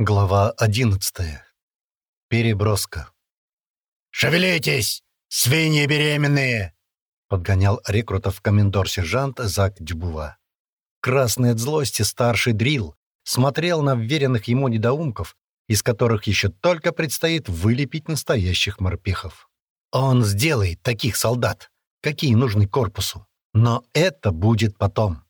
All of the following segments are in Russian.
Глава одиннадцатая. Переброска. «Шевелитесь, свиньи беременные!» — подгонял рекрутов комендор-сержант Зак Дюбува. Красный от злости старший дрил смотрел на вверенных ему недоумков, из которых еще только предстоит вылепить настоящих морпехов. Он сделает таких солдат, какие нужны корпусу. Но это будет потом.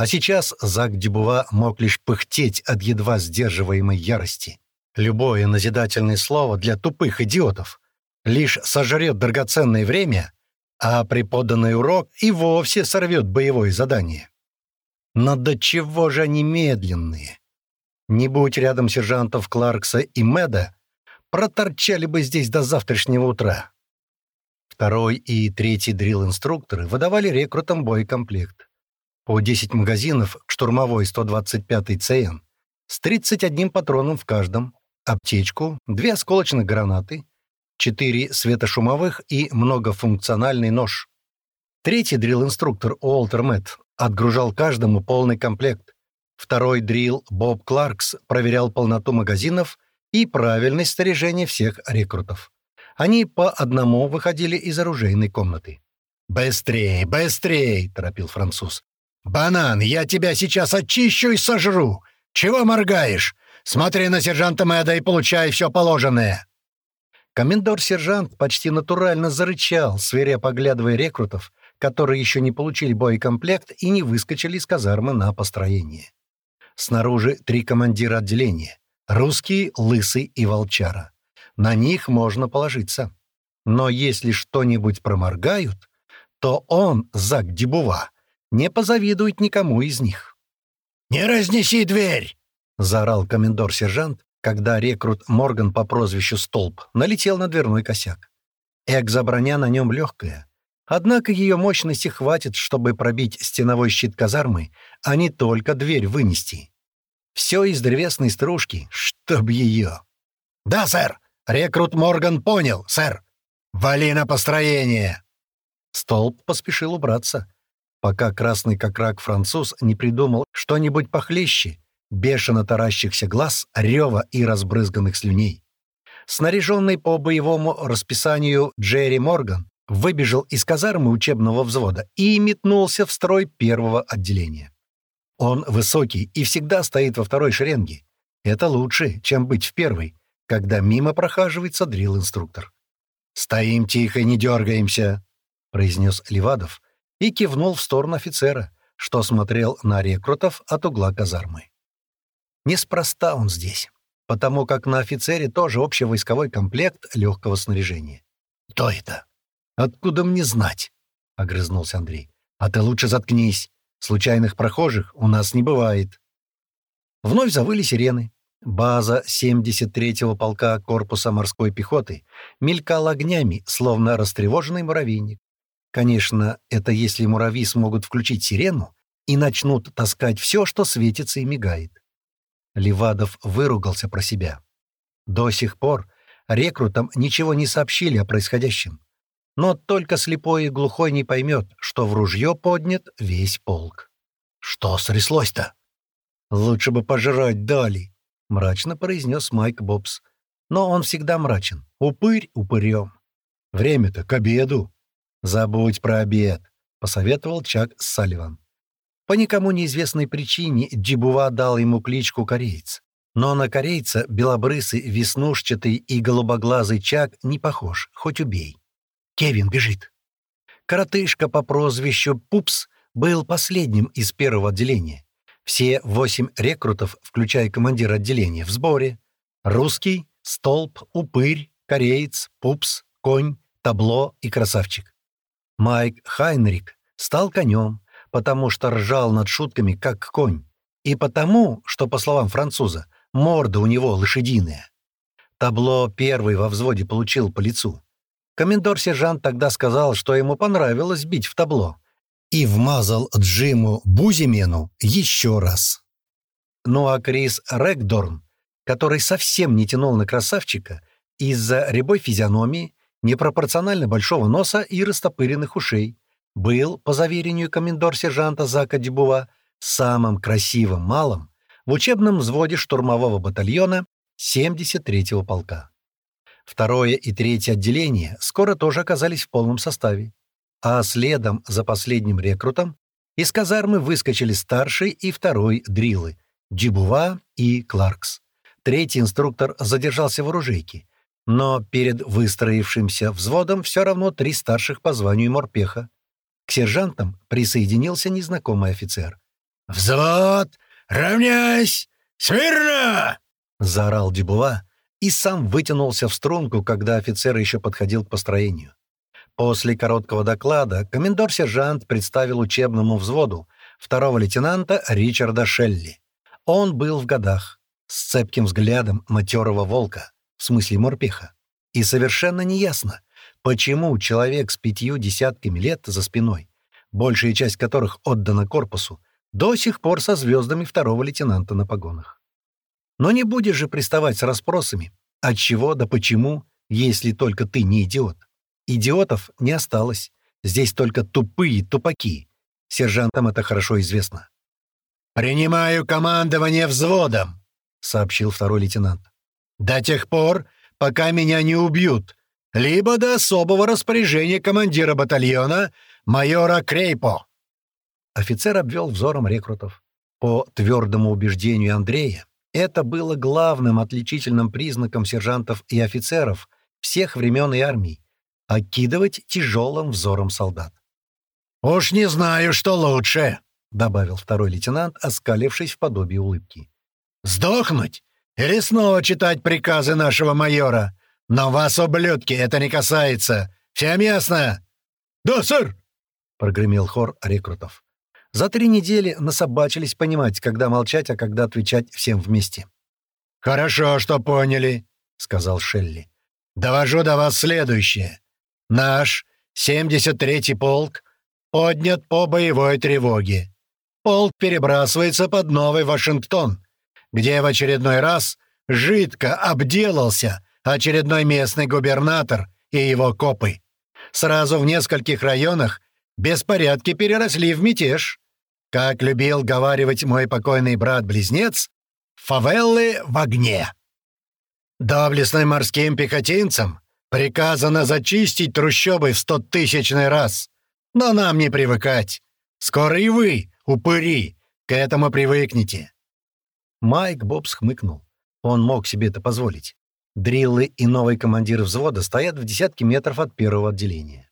А сейчас Зак Дюбува мог лишь пыхтеть от едва сдерживаемой ярости. Любое назидательное слово для тупых идиотов лишь сожрет драгоценное время, а преподанный урок и вовсе сорвет боевое задание. Но до чего же они медленные? Не будь рядом сержантов Кларкса и Мэда, проторчали бы здесь до завтрашнего утра. Второй и третий дрилл-инструкторы выдавали рекрутам боекомплект по 10 магазинов к штурмовой 125-й ЦН с 31 патроном в каждом, аптечку, две осколочных гранаты, четыре светошумовых и многофункциональный нож. Третий дрилл-инструктор Уолтер Мэтт отгружал каждому полный комплект. Второй дрилл Боб Кларкс проверял полноту магазинов и правильность снаряжения всех рекрутов. Они по одному выходили из оружейной комнаты. «Быстрей, быстрей!» — торопил француз. «Банан, я тебя сейчас очищу и сожру! Чего моргаешь? Смотри на сержанта Мэда и получай все положенное!» Комендор-сержант почти натурально зарычал, свирепо оглядывая рекрутов, которые еще не получили боекомплект и не выскочили из казармы на построение. Снаружи три командира отделения — русский, лысый и волчара. На них можно положиться. Но если что-нибудь проморгают, то он, Зак Дебува, не позавидует никому из них. «Не разнеси дверь!» — заорал комендор-сержант, когда рекрут Морган по прозвищу Столб налетел на дверной косяк. Экзоброня на нем легкая. Однако ее мощности хватит, чтобы пробить стеновой щит казармы, а не только дверь вынести. Все из древесной стружки, чтоб ее. «Да, сэр! Рекрут Морган понял, сэр! Вали на построение!» Столб поспешил убраться пока красный как рак француз не придумал что-нибудь похлеще, бешено таращихся глаз, рева и разбрызганных слюней. Снаряженный по боевому расписанию Джерри Морган выбежал из казармы учебного взвода и метнулся в строй первого отделения. Он высокий и всегда стоит во второй шеренге. Это лучше, чем быть в первой, когда мимо прохаживается дрил-инструктор. «Стоим тихо, не дергаемся», — произнес Левадов, и кивнул в сторону офицера, что смотрел на рекрутов от угла казармы. Неспроста он здесь, потому как на офицере тоже общевойсковой комплект легкого снаряжения. «Кто это?» «Откуда мне знать?» — огрызнулся Андрей. «А ты лучше заткнись. Случайных прохожих у нас не бывает». Вновь завыли сирены. База 73-го полка корпуса морской пехоты мелькала огнями, словно растревоженный муравейник. Конечно, это если муравьи смогут включить сирену и начнут таскать все, что светится и мигает. Левадов выругался про себя. До сих пор рекрутам ничего не сообщили о происходящем. Но только слепой и глухой не поймет, что в ружье поднят весь полк. «Что стряслось-то?» «Лучше бы пожрать дали», — мрачно произнес Майк Бобс. Но он всегда мрачен. Упырь упырем. «Время-то к обеду», «Забудь про обед», — посоветовал Чак Салливан. По никому неизвестной причине Джибува дал ему кличку «Кореец». Но на корейца белобрысый, веснушчатый и голубоглазый Чак не похож, хоть убей. Кевин бежит. Коротышка по прозвищу Пупс был последним из первого отделения. Все восемь рекрутов, включая командира отделения, в сборе. Русский, Столб, Упырь, Кореец, Пупс, Конь, Табло и Красавчик. Майк Хайнрик стал конем, потому что ржал над шутками, как конь, и потому, что, по словам француза, морда у него лошадиная. Табло первый во взводе получил по лицу. Комендор-сержант тогда сказал, что ему понравилось бить в табло, и вмазал Джиму Бузимену еще раз. Ну а Крис Рэгдорн, который совсем не тянул на красавчика, из-за рябой физиономии непропорционально большого носа и растопыренных ушей, был, по заверению комендор-сержанта Зака Дебува, самым красивым малым, в учебном взводе штурмового батальона 73-го полка. Второе и третье отделения скоро тоже оказались в полном составе, а следом за последним рекрутом из казармы выскочили старший и второй дрилы — Джибува и Кларкс. Третий инструктор задержался в оружейке, но перед выстроившимся взводом все равно три старших по званию морпеха. К сержантам присоединился незнакомый офицер. «Взвод! Равняйсь! Смирно!» — заорал Дебува и сам вытянулся в струнку, когда офицер еще подходил к построению. После короткого доклада комендор-сержант представил учебному взводу второго лейтенанта Ричарда Шелли. Он был в годах, с цепким взглядом матерого волка, в смысле морпеха. И совершенно неясно, почему человек с пятью десятками лет за спиной, большая часть которых отдана корпусу, до сих пор со звездами второго лейтенанта на погонах. Но не будешь же приставать с расспросами, от чего да почему, если только ты не идиот. Идиотов не осталось, здесь только тупые тупаки. Сержантам это хорошо известно. «Принимаю командование взводом», — сообщил второй лейтенант. «До тех пор, пока меня не убьют, либо до особого распоряжения командира батальона майора Крейпо». Офицер обвел взором рекрутов. По твердому убеждению Андрея, это было главным отличительным признаком сержантов и офицеров всех времен и армий — окидывать тяжелым взором солдат. «Уж не знаю, что лучше», — добавил второй лейтенант, оскалившись в подобии улыбки. Сдохнуть? Или снова читать приказы нашего майора? Но вас, ублюдки, это не касается. Всем ясно?» «Да, сэр!» — прогремел хор рекрутов. За три недели насобачились понимать, когда молчать, а когда отвечать всем вместе. «Хорошо, что поняли», — сказал Шелли. «Довожу до вас следующее. Наш 73-й полк поднят по боевой тревоге. Полк перебрасывается под Новый Вашингтон где в очередной раз жидко обделался очередной местный губернатор и его копы. Сразу в нескольких районах беспорядки переросли в мятеж. Как любил говаривать мой покойный брат-близнец, фавеллы в огне. Доблестным морским пехотинцам приказано зачистить трущобы в стотысячный раз. Но нам не привыкать. Скоро и вы, упыри, к этому привыкнете. Майк Бобс хмыкнул. Он мог себе это позволить. Дриллы и новый командир взвода стоят в десятке метров от первого отделения.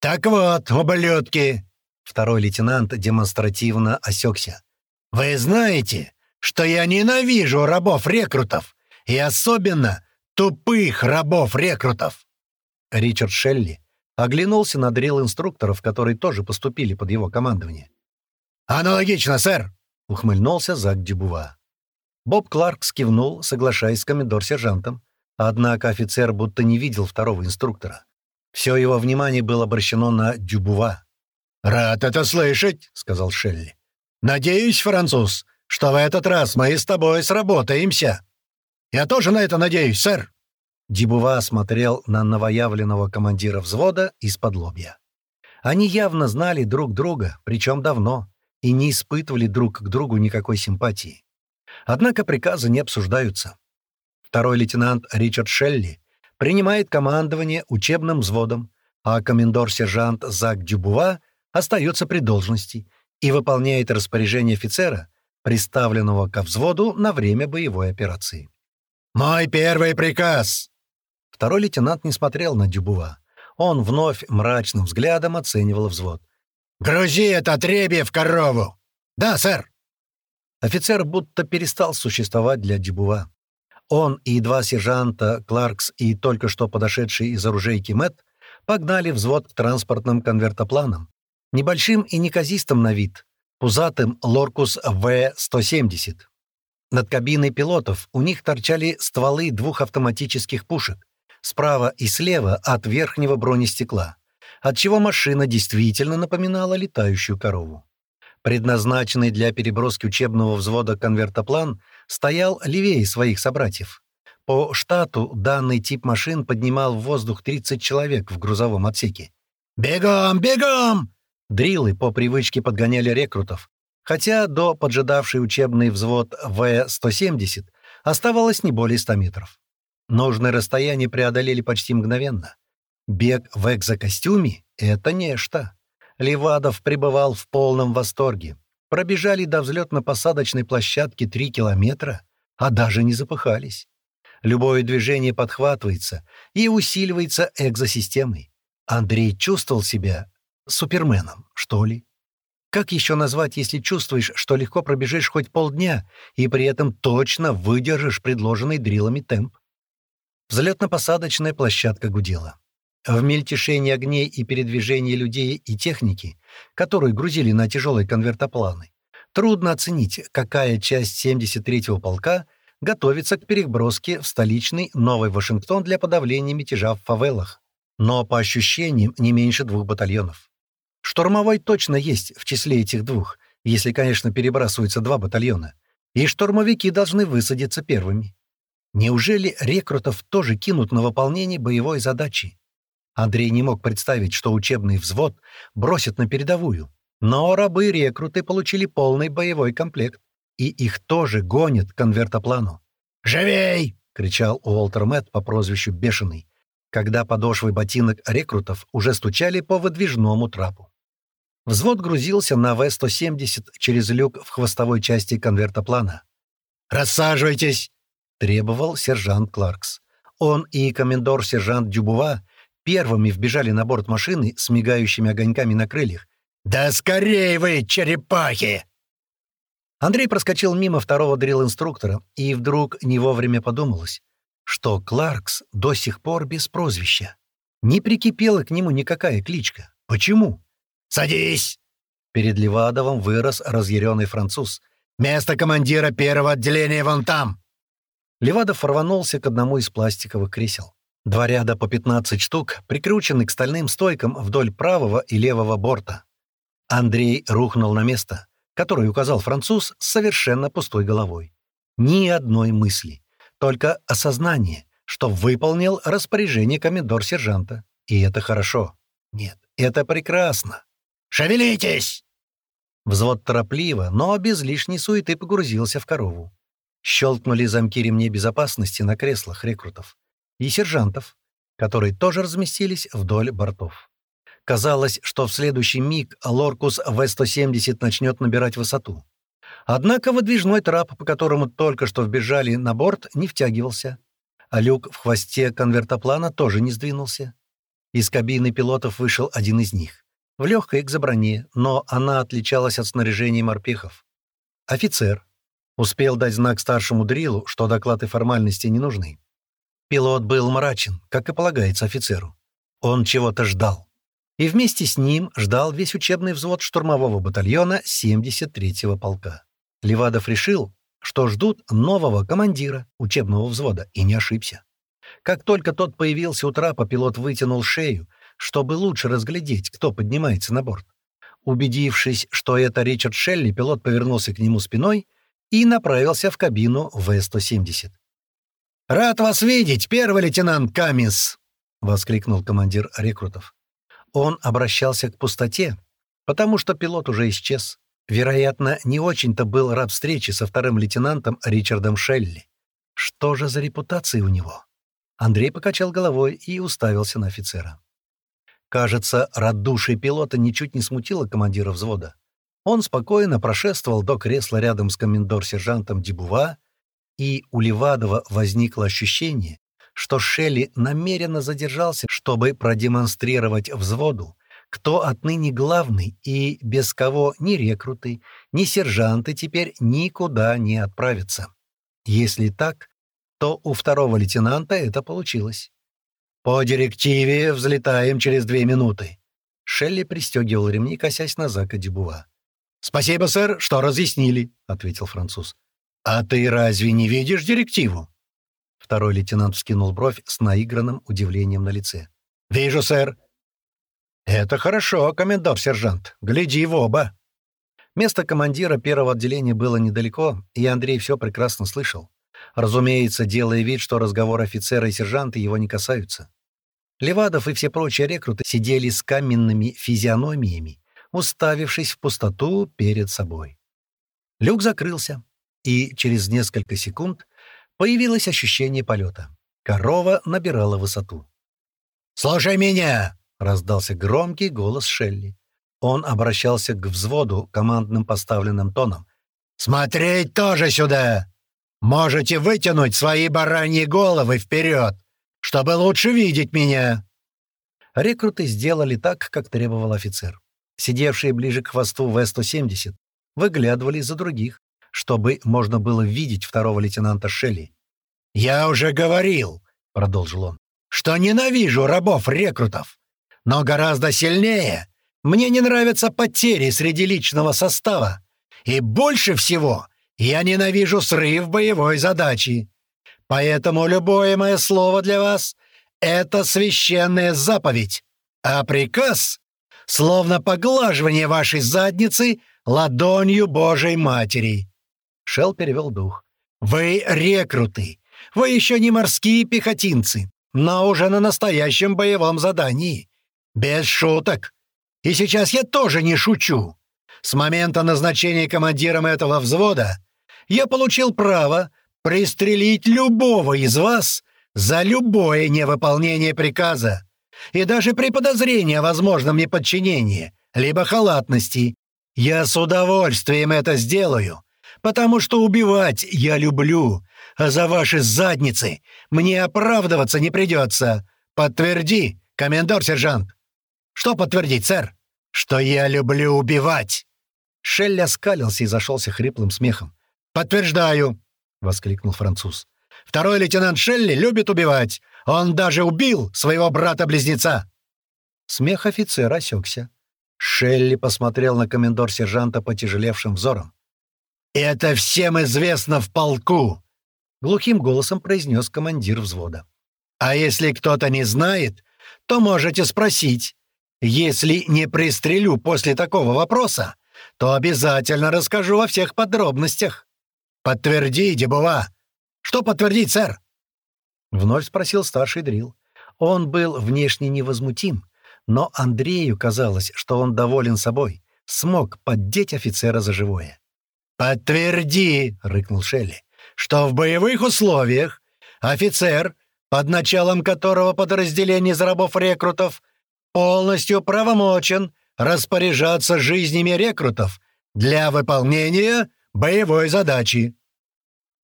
«Так вот, ублюдки!» Второй лейтенант демонстративно осекся. «Вы знаете, что я ненавижу рабов-рекрутов, и особенно тупых рабов-рекрутов!» Ричард Шелли оглянулся на дрилл-инструкторов, которые тоже поступили под его командование. «Аналогично, сэр!» — ухмыльнулся Зак Дюбува. Боб Кларк скивнул, соглашаясь с комендор-сержантом, однако офицер будто не видел второго инструктора. Все его внимание было обращено на Дюбува. «Рад это слышать», — сказал Шелли. «Надеюсь, француз, что в этот раз мы с тобой сработаемся». «Я тоже на это надеюсь, сэр». Дебува смотрел на новоявленного командира взвода из-под лобья. Они явно знали друг друга, причем давно и не испытывали друг к другу никакой симпатии. Однако приказы не обсуждаются. Второй лейтенант Ричард Шелли принимает командование учебным взводом, а комендор-сержант Зак Дюбува остается при должности и выполняет распоряжение офицера, приставленного ко взводу на время боевой операции. «Мой первый приказ!» Второй лейтенант не смотрел на Дюбува. Он вновь мрачным взглядом оценивал взвод. «Грузи это отребье в корову!» «Да, сэр!» Офицер будто перестал существовать для Дюбува. Он и два сержанта, Кларкс и только что подошедший из оружейки Мэтт, погнали взвод к транспортным конвертопланам, небольшим и неказистым на вид, пузатым Лоркус В-170. Над кабиной пилотов у них торчали стволы двух автоматических пушек, справа и слева от верхнего бронестекла отчего машина действительно напоминала летающую корову. Предназначенный для переброски учебного взвода конвертоплан стоял левее своих собратьев. По штату данный тип машин поднимал в воздух 30 человек в грузовом отсеке. «Бегом! Бегом!» Дрилы по привычке подгоняли рекрутов, хотя до поджидавший учебный взвод В-170 оставалось не более 100 метров. Нужное расстояние преодолели почти мгновенно. Бег в экзокостюме — это нечто. Левадов пребывал в полном восторге. Пробежали до взлетно-посадочной площадки три километра, а даже не запыхались. Любое движение подхватывается и усиливается экзосистемой. Андрей чувствовал себя суперменом, что ли. Как еще назвать, если чувствуешь, что легко пробежишь хоть полдня и при этом точно выдержишь предложенный дрилами темп? Взлетно-посадочная площадка гудела. В мельтешении огней и передвижении людей и техники, которые грузили на тяжелые конвертопланы, трудно оценить, какая часть 73-го полка готовится к переброске в столичный Новый Вашингтон для подавления мятежа в фавелах. Но, по ощущениям, не меньше двух батальонов. Штурмовой точно есть в числе этих двух, если, конечно, перебрасываются два батальона. И штурмовики должны высадиться первыми. Неужели рекрутов тоже кинут на выполнение боевой задачи? Андрей не мог представить, что учебный взвод бросят на передовую. Но рабы-рекруты получили полный боевой комплект, и их тоже гонят к конвертоплану. «Живей!» — кричал Уолтер Мэтт по прозвищу Бешеный, когда подошвы ботинок рекрутов уже стучали по выдвижному трапу. Взвод грузился на В-170 через люк в хвостовой части конвертоплана. «Рассаживайтесь!» — требовал сержант Кларкс. Он и комендор-сержант Дюбува первыми вбежали на борт машины с мигающими огоньками на крыльях. «Да скорее вы, черепахи!» Андрей проскочил мимо второго дрил-инструктора и вдруг не вовремя подумалось, что Кларкс до сих пор без прозвища. Не прикипела к нему никакая кличка. Почему? «Садись!» Перед Левадовым вырос разъяренный француз. «Место командира первого отделения вон там!» Левадов рванулся к одному из пластиковых кресел. Два ряда по 15 штук, прикручены к стальным стойкам вдоль правого и левого борта. Андрей рухнул на место, которое указал француз с совершенно пустой головой. Ни одной мысли, только осознание, что выполнил распоряжение комендор-сержанта. И это хорошо. Нет, это прекрасно. «Шевелитесь!» Взвод торопливо, но без лишней суеты погрузился в корову. Щелкнули замки ремней безопасности на креслах рекрутов и сержантов, которые тоже разместились вдоль бортов. Казалось, что в следующий миг Лоркус В-170 начнет набирать высоту. Однако выдвижной трап, по которому только что вбежали на борт, не втягивался, а люк в хвосте конвертоплана тоже не сдвинулся. Из кабины пилотов вышел один из них. В легкой экзоброне, но она отличалась от снаряжения морпехов. Офицер. Успел дать знак старшему дрилу, что доклад и формальности не нужны. Пилот был мрачен, как и полагается офицеру. Он чего-то ждал. И вместе с ним ждал весь учебный взвод штурмового батальона 73-го полка. Левадов решил, что ждут нового командира учебного взвода, и не ошибся. Как только тот появился у трапа, пилот вытянул шею, чтобы лучше разглядеть, кто поднимается на борт. Убедившись, что это Ричард Шелли, пилот повернулся к нему спиной и направился в кабину В-170. «Рад вас видеть, первый лейтенант Камис!» — воскликнул командир рекрутов. Он обращался к пустоте, потому что пилот уже исчез. Вероятно, не очень-то был рад встрече со вторым лейтенантом Ричардом Шелли. Что же за репутация у него? Андрей покачал головой и уставился на офицера. Кажется, радушие пилота ничуть не смутило командира взвода. Он спокойно прошествовал до кресла рядом с комендор-сержантом Дебува и у Левадова возникло ощущение, что Шелли намеренно задержался, чтобы продемонстрировать взводу, кто отныне главный и без кого ни рекруты, ни сержанты теперь никуда не отправятся. Если так, то у второго лейтенанта это получилось. «По директиве взлетаем через две минуты». Шелли пристегивал ремни, косясь на Зака Дебува. «Спасибо, сэр, что разъяснили», — ответил француз. «А ты разве не видишь директиву?» Второй лейтенант вскинул бровь с наигранным удивлением на лице. «Вижу, сэр». «Это хорошо, комендор-сержант. Гляди в оба». Место командира первого отделения было недалеко, и Андрей все прекрасно слышал. Разумеется, делая вид, что разговор офицера и сержанта его не касаются. Левадов и все прочие рекруты сидели с каменными физиономиями, уставившись в пустоту перед собой. Люк закрылся, и через несколько секунд появилось ощущение полета. Корова набирала высоту. «Слушай меня!» — раздался громкий голос Шелли. Он обращался к взводу командным поставленным тоном. «Смотреть тоже сюда! Можете вытянуть свои бараньи головы вперед, чтобы лучше видеть меня!» Рекруты сделали так, как требовал офицер. Сидевшие ближе к хвосту В-170 выглядывали за других, чтобы можно было видеть второго лейтенанта Шелли. «Я уже говорил», — продолжил он, — «что ненавижу рабов-рекрутов, но гораздо сильнее мне не нравятся потери среди личного состава, и больше всего я ненавижу срыв боевой задачи. Поэтому любое мое слово для вас — это священная заповедь, а приказ — словно поглаживание вашей задницы ладонью Божьей Матери». Шел перевел дух. «Вы рекруты. Вы еще не морские пехотинцы, но уже на настоящем боевом задании. Без шуток. И сейчас я тоже не шучу. С момента назначения командиром этого взвода я получил право пристрелить любого из вас за любое невыполнение приказа и даже при подозрении о возможном неподчинении, либо халатности. Я с удовольствием это сделаю, потому что убивать я люблю, а за ваши задницы мне оправдываться не придется. Подтверди, комендор-сержант». «Что подтвердить, сэр?» «Что я люблю убивать!» Шелли оскалился и зашелся хриплым смехом. «Подтверждаю!» — воскликнул француз. «Второй лейтенант Шелли любит убивать. Он даже убил своего брата-близнеца!» Смех офицера осекся. Шелли посмотрел на комендор-сержанта потяжелевшим взором. «Это всем известно в полку!» — глухим голосом произнес командир взвода. «А если кто-то не знает, то можете спросить. Если не пристрелю после такого вопроса, то обязательно расскажу во всех подробностях. Подтверди, Дебува. Что подтвердить, сэр?» Вновь спросил старший Дрил. Он был внешне невозмутим, но Андрею казалось, что он доволен собой, смог поддеть офицера за живое. «Подтверди!» — рыкнул Шелли, «что в боевых условиях офицер, под началом которого подразделение из рабов-рекрутов полностью правомочен распоряжаться жизнями рекрутов для выполнения боевой задачи».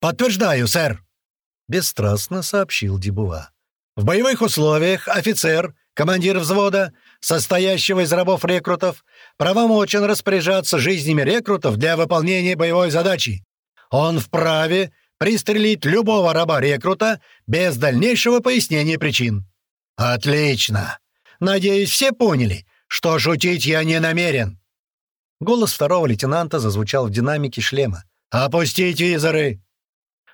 «Подтверждаю, сэр», — бесстрастно сообщил Дебува. «В боевых условиях офицер, командир взвода, состоящего из рабов-рекрутов, правомочен распоряжаться жизнями рекрутов для выполнения боевой задачи. Он вправе пристрелить любого раба-рекрута без дальнейшего пояснения причин». «Отлично! Надеюсь, все поняли, что шутить я не намерен». Голос второго лейтенанта зазвучал в динамике шлема. «Опустить визоры!»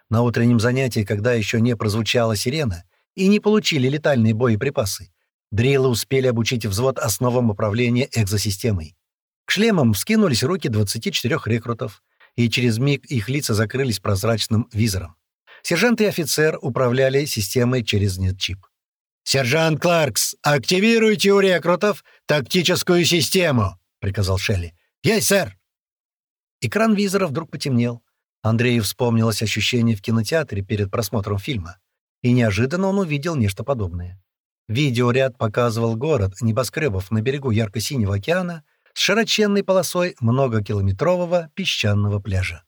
На утреннем занятии, когда еще не прозвучала сирена и не получили летальные боеприпасы, Дрилы успели обучить взвод основам управления экзосистемой. К шлемам вскинулись руки 24 рекрутов, и через миг их лица закрылись прозрачным визором. Сержант и офицер управляли системой через нетчип. «Сержант Кларкс, активируйте у рекрутов тактическую систему», — приказал Шелли. «Есть, сэр!» Экран визора вдруг потемнел. Андрею вспомнилось ощущение в кинотеатре перед просмотром фильма, и неожиданно он увидел нечто подобное. Видеоряд показывал город небоскребов на берегу ярко-синего океана с широченной полосой многокилометрового песчаного пляжа.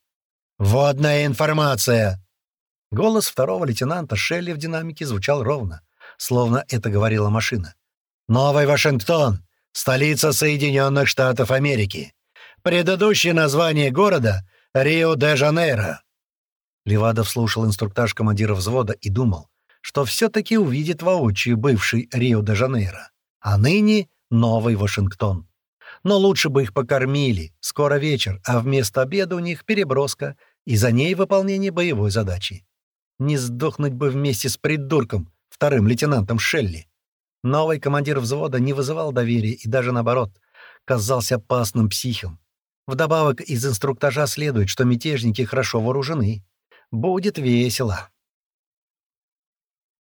«Водная информация!» Голос второго лейтенанта Шелли в динамике звучал ровно, словно это говорила машина. «Новый Вашингтон, столица Соединенных Штатов Америки. Предыдущее название города — Рио-де-Жанейро». Левадов слушал инструктаж командира взвода и думал, что все-таки увидит воочию бывший Рио-де-Жанейро, а ныне новый Вашингтон. Но лучше бы их покормили, скоро вечер, а вместо обеда у них переброска, и за ней выполнение боевой задачи. Не сдохнуть бы вместе с придурком, вторым лейтенантом Шелли. Новый командир взвода не вызывал доверия и даже наоборот, казался опасным психом. Вдобавок из инструктажа следует, что мятежники хорошо вооружены. Будет весело.